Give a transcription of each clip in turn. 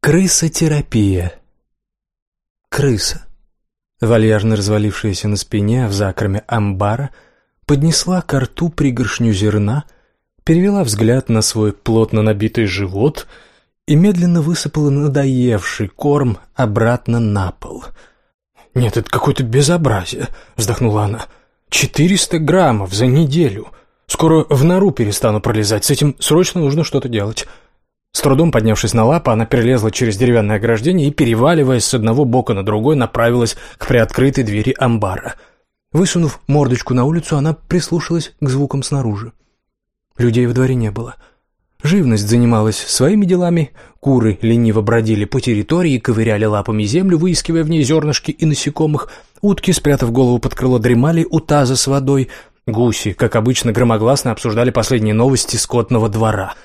Крысотерапия. Крыса, вальяжно развалившаяся на спине в закроме амбара, поднесла к рту пригоршню зерна, перевела взгляд на свой плотно набитый живот и медленно высыпала надоевший корм обратно на пол. «Нет, это какое-то безобразие», — вздохнула она. «Четыреста граммов за неделю. Скоро в нору перестану пролезать. С этим срочно нужно что-то делать». С трудом поднявшись на лапы, она перелезла через деревянное ограждение и, переваливаясь с одного бока на другой, направилась к приоткрытой двери амбара. Высунув мордочку на улицу, она прислушалась к звукам снаружи. Людей во дворе не было. Живность занималась своими делами, куры лениво бродили по территории и ковыряли лапами землю, выискивая в ней зернышки и насекомых, утки, спрятав голову под крыло, дремали у таза с водой, гуси, как обычно, громогласно обсуждали последние новости скотного двора —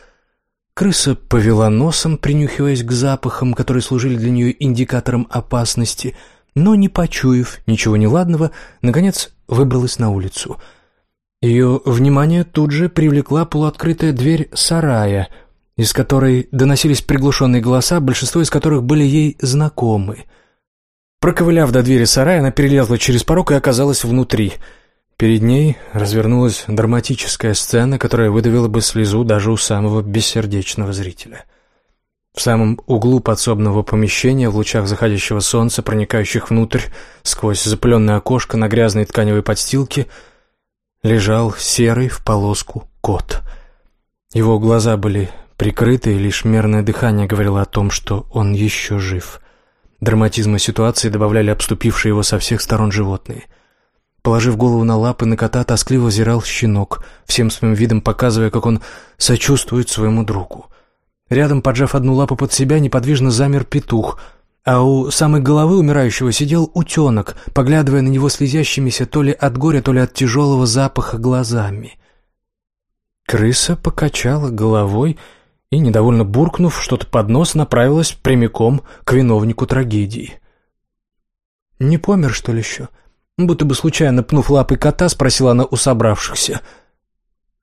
Крыса повела носом, принюхиваясь к запахам, которые служили для нее индикатором опасности, но, не почуяв ничего неладного, наконец выбралась на улицу. Ее внимание тут же привлекла полуоткрытая дверь сарая, из которой доносились приглушенные голоса, большинство из которых были ей знакомы. Проковыляв до двери сарая, она перелезла через порог и оказалась внутри — Перед ней развернулась драматическая сцена, которая выдавила бы слезу даже у самого бессердечного зрителя. В самом углу подсобного помещения, в лучах заходящего солнца, проникающих внутрь, сквозь запыленное окошко на грязной тканевой подстилке, лежал серый в полоску кот. Его глаза были прикрыты, и лишь мерное дыхание говорило о том, что он еще жив. Драматизма ситуации добавляли обступившие его со всех сторон животные — Положив голову на лапы, на кота тоскливо взирал щенок, всем своим видом показывая, как он сочувствует своему другу. Рядом, поджав одну лапу под себя, неподвижно замер петух, а у самой головы умирающего сидел утенок, поглядывая на него слезящимися то ли от горя, то ли от тяжелого запаха глазами. Крыса покачала головой и, недовольно буркнув что-то под нос, направилась прямиком к виновнику трагедии. «Не помер, что ли, еще?» Будто бы случайно пнув лапой кота, спросила она у собравшихся.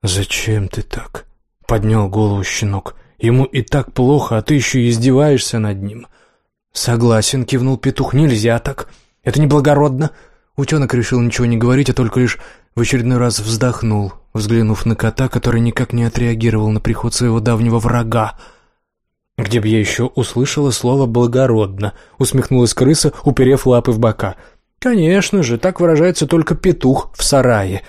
«Зачем ты так?» — поднял голову щенок. «Ему и так плохо, а ты еще издеваешься над ним». «Согласен», — кивнул петух, — «нельзя так. Это неблагородно». Утенок решил ничего не говорить, а только лишь в очередной раз вздохнул, взглянув на кота, который никак не отреагировал на приход своего давнего врага. «Где бы я еще услышала слово «благородно», — усмехнулась крыса, уперев лапы в бока — «Конечно же, так выражается только петух в сарае.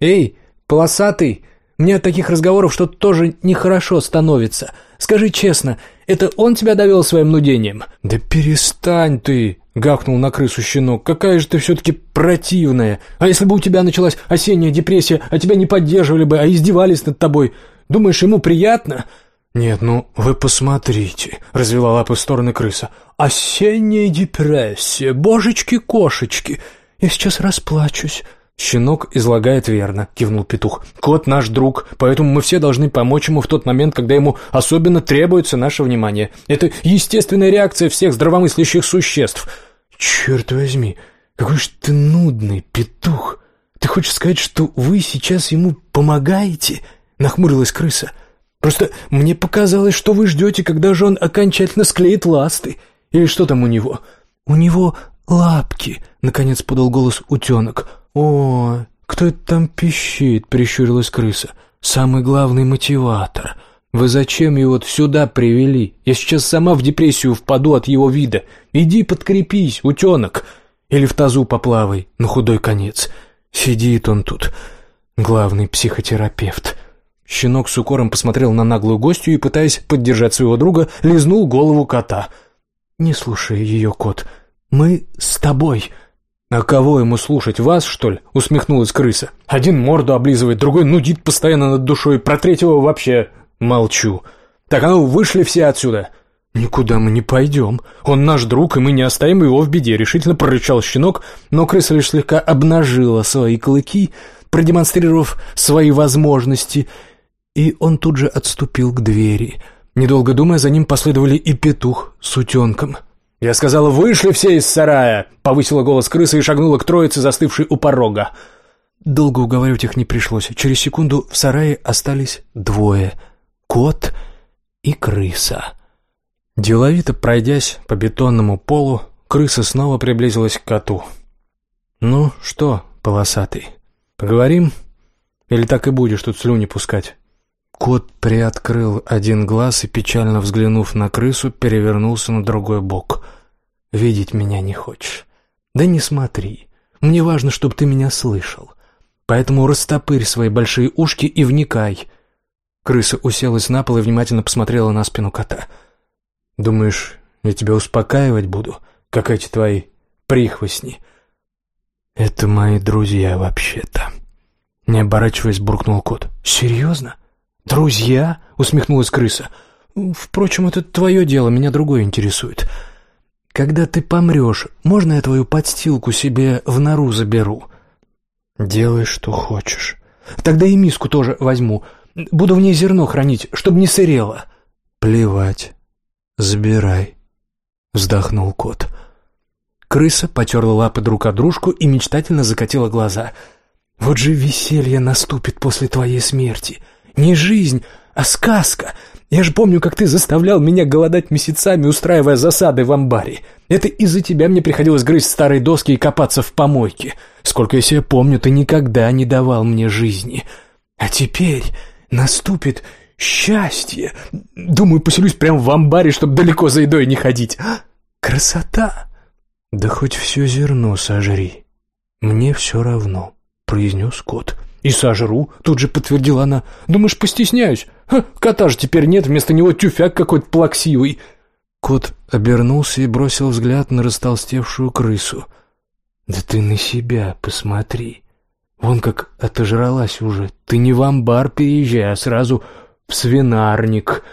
Эй, полосатый, мне от таких разговоров что-то тоже нехорошо становится. Скажи честно, это он тебя довел своим нудением?» «Да перестань ты!» — гахнул на крысу щенок. «Какая же ты все-таки противная! А если бы у тебя началась осенняя депрессия, а тебя не поддерживали бы, а издевались над тобой, думаешь, ему приятно?» «Нет, ну вы посмотрите», — развела лапы в стороны крыса. «Осенняя депрессия, божечки-кошечки, я сейчас расплачусь». «Щенок излагает верно», — кивнул петух. «Кот наш друг, поэтому мы все должны помочь ему в тот момент, когда ему особенно требуется наше внимание. Это естественная реакция всех здравомыслящих существ». «Черт возьми, какой же ты нудный, петух! Ты хочешь сказать, что вы сейчас ему помогаете?» — нахмурилась крыса. Просто мне показалось, что вы ждете, когда же он окончательно склеит ласты. Или что там у него? У него лапки, наконец подал голос утенок. О, кто это там пищит, прищурилась крыса. Самый главный мотиватор. Вы зачем его сюда привели? Я сейчас сама в депрессию впаду от его вида. Иди подкрепись, утенок. Или в тазу поплавай, на худой конец. Сидит он тут, главный психотерапевт. Щенок с укором посмотрел на наглую гостью и, пытаясь поддержать своего друга, лизнул голову кота. «Не слушай ее, кот. Мы с тобой». «А кого ему слушать, вас, что ли?» — усмехнулась крыса. «Один морду облизывает, другой нудит постоянно над душой, про третьего вообще молчу. Так, а ну, вышли все отсюда!» «Никуда мы не пойдем. Он наш друг, и мы не оставим его в беде», — решительно прорычал щенок, но крыса лишь слегка обнажила свои клыки, продемонстрировав свои возможности — и он тут же отступил к двери. Недолго думая, за ним последовали и петух с утенком. «Я сказала, вышли все из сарая!» — повысила голос крысы и шагнула к троице, застывшей у порога. Долго уговаривать их не пришлось. Через секунду в сарае остались двое — кот и крыса. Деловито пройдясь по бетонному полу, крыса снова приблизилась к коту. «Ну что, полосатый, поговорим? Или так и будешь тут слюни пускать?» Кот приоткрыл один глаз и, печально взглянув на крысу, перевернулся на другой бок. «Видеть меня не хочешь? Да не смотри. Мне важно, чтобы ты меня слышал. Поэтому растопырь свои большие ушки и вникай». Крыса уселась на пол и внимательно посмотрела на спину кота. «Думаешь, я тебя успокаивать буду, как эти твои прихвостни?» «Это мои друзья вообще-то», — не оборачиваясь, буркнул кот. «Серьезно? «Друзья?» — усмехнулась крыса. «Впрочем, это твое дело, меня другое интересует. Когда ты помрешь, можно я твою подстилку себе в нору заберу?» «Делай, что хочешь. Тогда и миску тоже возьму. Буду в ней зерно хранить, чтобы не сырело». «Плевать. Забирай», — вздохнул кот. Крыса потерла лапы друг от дружку и мечтательно закатила глаза. «Вот же веселье наступит после твоей смерти!» Не жизнь, а сказка. Я же помню, как ты заставлял меня голодать месяцами, устраивая засады в амбаре. Это из-за тебя мне приходилось грызть старые доски и копаться в помойке. Сколько я себя помню, ты никогда не давал мне жизни. А теперь наступит счастье. Думаю, поселюсь прямо в амбаре, чтобы далеко за едой не ходить. А? Красота! Да хоть все зерно сожри. Мне все равно, произнес кот. — «И сожру», — тут же подтвердила она. «Думаешь, постесняюсь? Ха, кота же теперь нет, вместо него тюфяк какой-то плаксивый». Кот обернулся и бросил взгляд на растолстевшую крысу. «Да ты на себя посмотри. Вон как отожралась уже. Ты не в амбар переезжай, а сразу в свинарник».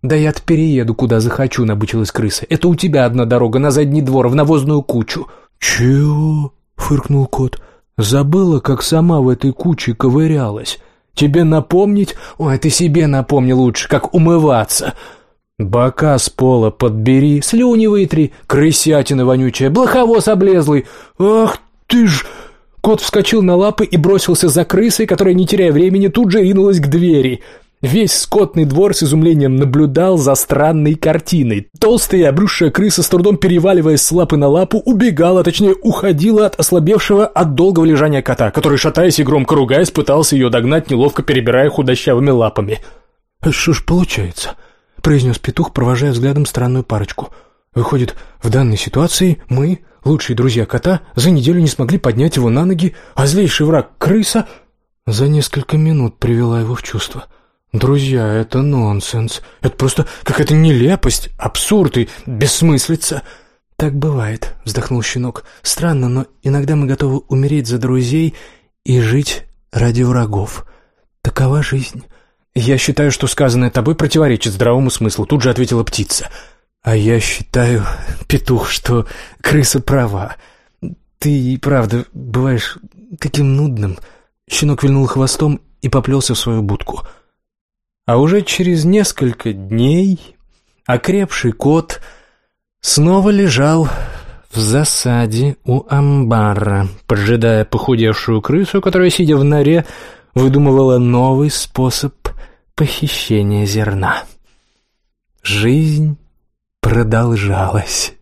«Да я-то перееду, куда захочу», — набычилась крыса. «Это у тебя одна дорога, на задний двор, в навозную кучу». «Чего?» — фыркнул кот. Забыла, как сама в этой куче ковырялась. Тебе напомнить? Ой, ты себе напомни лучше, как умываться. Бока с пола подбери, слюни вытри, крысятина вонючая, блоховоз облезлый. Ах ты ж... Кот вскочил на лапы и бросился за крысой, которая, не теряя времени, тут же ринулась к двери. Весь скотный двор с изумлением наблюдал за странной картиной. Толстая обрюзшая крыса, с трудом переваливаясь с лапы на лапу, убегала, точнее, уходила от ослабевшего от долгого лежания кота, который, шатаясь и громко ругаясь, пытался ее догнать, неловко перебирая худощавыми лапами. «А «Что ж получается?» — произнес петух, провожая взглядом странную парочку. «Выходит, в данной ситуации мы, лучшие друзья кота, за неделю не смогли поднять его на ноги, а злейший враг крыса за несколько минут привела его в чувство». «Друзья, это нонсенс. Это просто какая-то нелепость, абсурд и бессмыслица». «Так бывает», — вздохнул щенок. «Странно, но иногда мы готовы умереть за друзей и жить ради врагов. Такова жизнь». «Я считаю, что сказанное тобой противоречит здравому смыслу», — тут же ответила птица. «А я считаю, петух, что крыса права. Ты и правда бываешь таким нудным». Щенок вильнул хвостом и поплелся в свою будку — а уже через несколько дней окрепший кот снова лежал в засаде у амбара, поджидая похудевшую крысу, которая, сидя в норе, выдумывала новый способ похищения зерна. Жизнь продолжалась.